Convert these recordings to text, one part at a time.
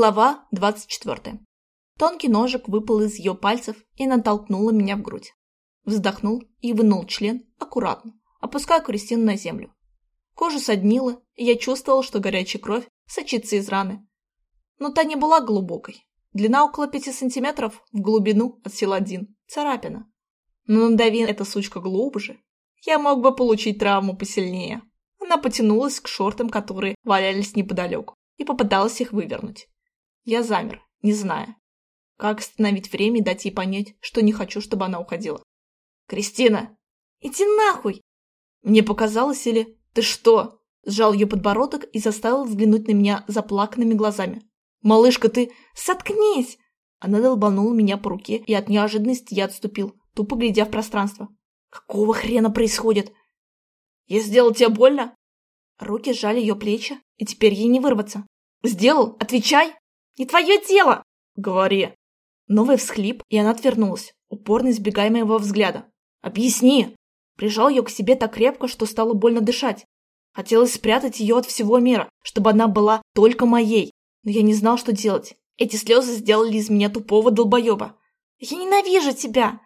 Глава 24. Тонкий ножик выпал из ее пальцев и натолкнула меня в грудь. Вздохнул и вынул член аккуратно, опуская Кристину на землю. Кожа соднила, и я чувствовал, что горячая кровь сочится из раны. Но та не была глубокой. Длина около пяти сантиметров, в глубину от сил один. Царапина. Но надави эта сучка глубже, я мог бы получить травму посильнее. Она потянулась к шортам, которые валялись неподалеку, и попыталась их вывернуть. Я замер, не зная, как остановить время и дать ей понять, что не хочу, чтобы она уходила. «Кристина! Иди нахуй!» Мне показалось или... «Ты что?» Сжал ее подбородок и заставил взглянуть на меня заплаканными глазами. «Малышка, ты... Соткнись!» Она долбанула меня по руке, и от неожиданности я отступил, тупо глядя в пространство. «Какого хрена происходит?» «Я сделал тебе больно?» Руки сжали ее плечи, и теперь ей не вырваться. «Сделал? Отвечай!» Не твое дело!» «Говори!» Новый всхлип, и она отвернулась, упорно избегая моего взгляда. «Объясни!» Прижал ее к себе так крепко, что стало больно дышать. Хотелось спрятать ее от всего мира, чтобы она была только моей. Но я не знал, что делать. Эти слезы сделали из меня тупого долбоеба. «Я ненавижу тебя!»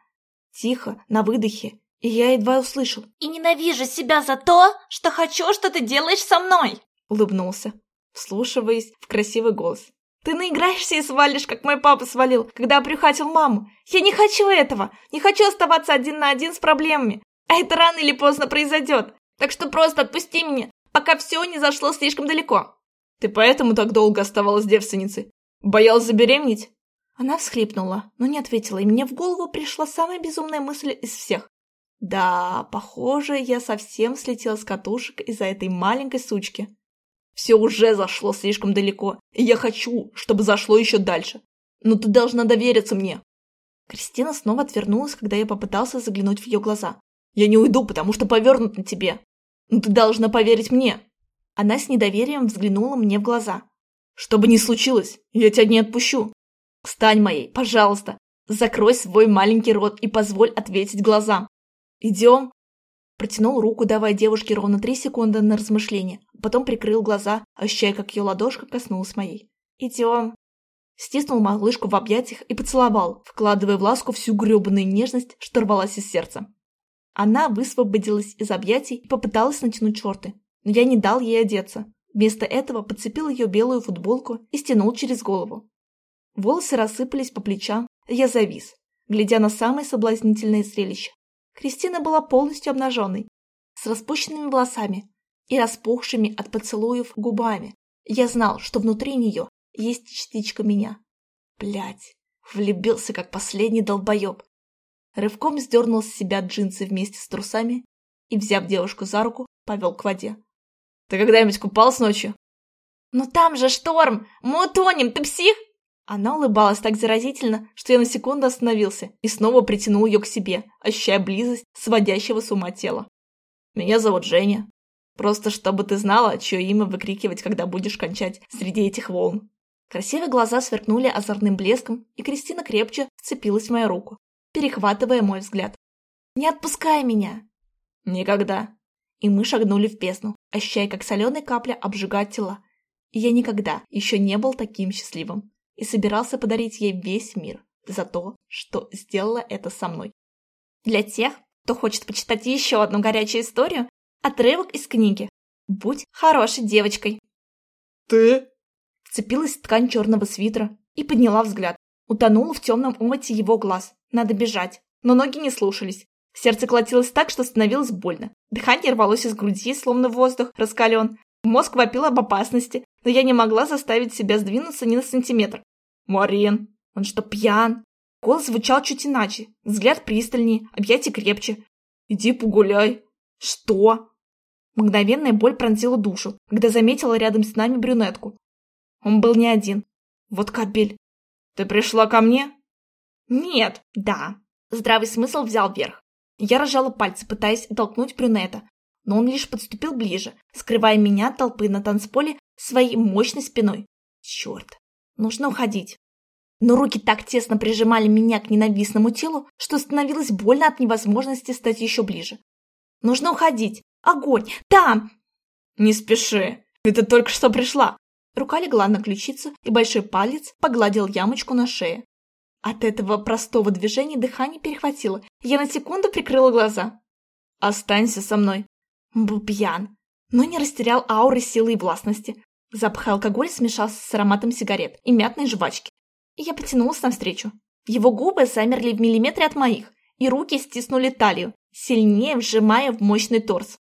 Тихо, на выдохе, и я едва услышал. «И ненавижу себя за то, что хочу, что ты делаешь со мной!» Улыбнулся, вслушиваясь в красивый голос. Ты наиграешься и свалишь, как мой папа свалил, когда опрюхатил маму. Я не хочу этого. Не хочу оставаться один на один с проблемами. А это рано или поздно произойдет. Так что просто отпусти меня, пока все не зашло слишком далеко. Ты поэтому так долго оставалась девственницей? Боялась забеременеть? Она всхлипнула, но не ответила, и мне в голову пришла самая безумная мысль из всех. Да, похоже, я совсем слетела с катушек из-за этой маленькой сучки. Все уже зашло слишком далеко, и я хочу, чтобы зашло еще дальше. Но ты должна довериться мне. Кристина снова отвернулась, когда я попытался заглянуть в ее глаза. Я не уйду, потому что повернут на тебе. Но ты должна поверить мне. Она с недоверием взглянула мне в глаза. Что бы ни случилось, я тебя не отпущу. Стань моей, пожалуйста. Закрой свой маленький рот и позволь ответить глазам. Идем. Протянул руку, давая девушке ровно три секунды на размышление, потом прикрыл глаза, ощущая, как ее ладошка коснулась моей. «Идем!» Стиснул малышку в объятиях и поцеловал, вкладывая в ласку всю гребаную нежность, что рвалась из сердца. Она высвободилась из объятий и попыталась натянуть шорты, но я не дал ей одеться. Вместо этого подцепил ее белую футболку и стянул через голову. Волосы рассыпались по плечам, я завис, глядя на самое соблазнительное зрелище. Кристина была полностью обнаженной, с распущенными волосами, и распухшими от поцелуев губами. Я знал, что внутри нее есть частичка меня. Блять, влюбился как последний долбоеб. Рывком сдернул с себя джинсы вместе с трусами и, взяв девушку за руку, повел к воде. «Ты когда-нибудь купался ночью?» «Ну там же шторм! Мы утонем! Ты псих?» Она улыбалась так заразительно, что я на секунду остановился и снова притянул ее к себе, ощущая близость сводящего с ума тела. «Меня зовут Женя. Просто чтобы ты знала, чье имя выкрикивать, когда будешь кончать среди этих волн. Красивые глаза сверкнули озорным блеском, и Кристина крепче вцепилась в мою руку, перехватывая мой взгляд. «Не отпускай меня!» «Никогда!» И мы шагнули в бездну, ощущая, как соленая капля обжигает тела. И я никогда еще не был таким счастливым и собирался подарить ей весь мир за то, что сделала это со мной. Для тех, кто хочет почитать еще одну горячую историю, Отрывок из книги. Будь хорошей девочкой. Ты? Вцепилась в ткань черного свитера и подняла взгляд. Утонула в темном омуте его глаз. Надо бежать. Но ноги не слушались. Сердце колотилось так, что становилось больно. Дыхание рвалось из груди, словно воздух раскален. Мозг вопил об опасности, но я не могла заставить себя сдвинуться ни на сантиметр. «Марин, он что, пьян?» Голос звучал чуть иначе, взгляд пристальнее, объятия крепче. «Иди погуляй». «Что?» Мгновенная боль пронзила душу, когда заметила рядом с нами брюнетку. Он был не один. Вот кабель. Ты пришла ко мне? Нет, да. Здравый смысл взял верх. Я разжала пальцы, пытаясь оттолкнуть брюнета, но он лишь подступил ближе, скрывая меня от толпы на танцполе своей мощной спиной. Черт, нужно уходить. Но руки так тесно прижимали меня к ненавистному телу, что становилось больно от невозможности стать еще ближе. Нужно уходить, Огонь! Там!» «Не спеши! Ты только что пришла! Рука легла на ключицу, и большой палец погладил ямочку на шее. От этого простого движения дыхание перехватило. Я на секунду прикрыла глаза. «Останься со мной». Был пьян, но не растерял ауры силы и властности. Запах алкоголя смешался с ароматом сигарет и мятной жвачки. И я потянулась навстречу. Его губы замерли в миллиметре от моих, и руки стиснули талию, сильнее вжимая в мощный торс.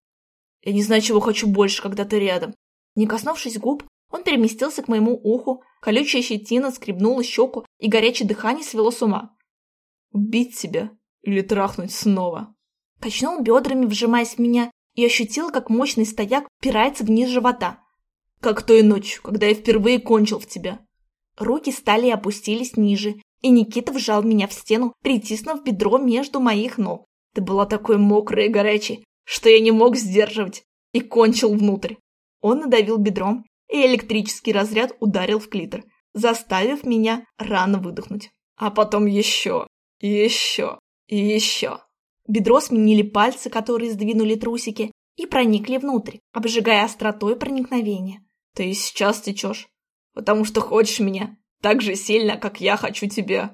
Я не знаю, чего хочу больше, когда ты рядом. Не коснувшись губ, он переместился к моему уху, колючая щетина скребнула щеку, и горячее дыхание свело с ума. Убить тебя или трахнуть снова? Качнул бедрами, вжимаясь в меня, и ощутил, как мощный стояк упирается вниз живота. Как той ночью, когда я впервые кончил в тебя. Руки стали и опустились ниже, и Никита вжал меня в стену, притиснув бедро между моих ног. Ты была такой мокрой и горячей, что я не мог сдерживать, и кончил внутрь. Он надавил бедром, и электрический разряд ударил в клитор, заставив меня рано выдохнуть. А потом еще, еще и еще. Бедро сменили пальцы, которые сдвинули трусики, и проникли внутрь, обжигая остротой проникновения. Ты сейчас течешь, потому что хочешь меня так же сильно, как я хочу тебя.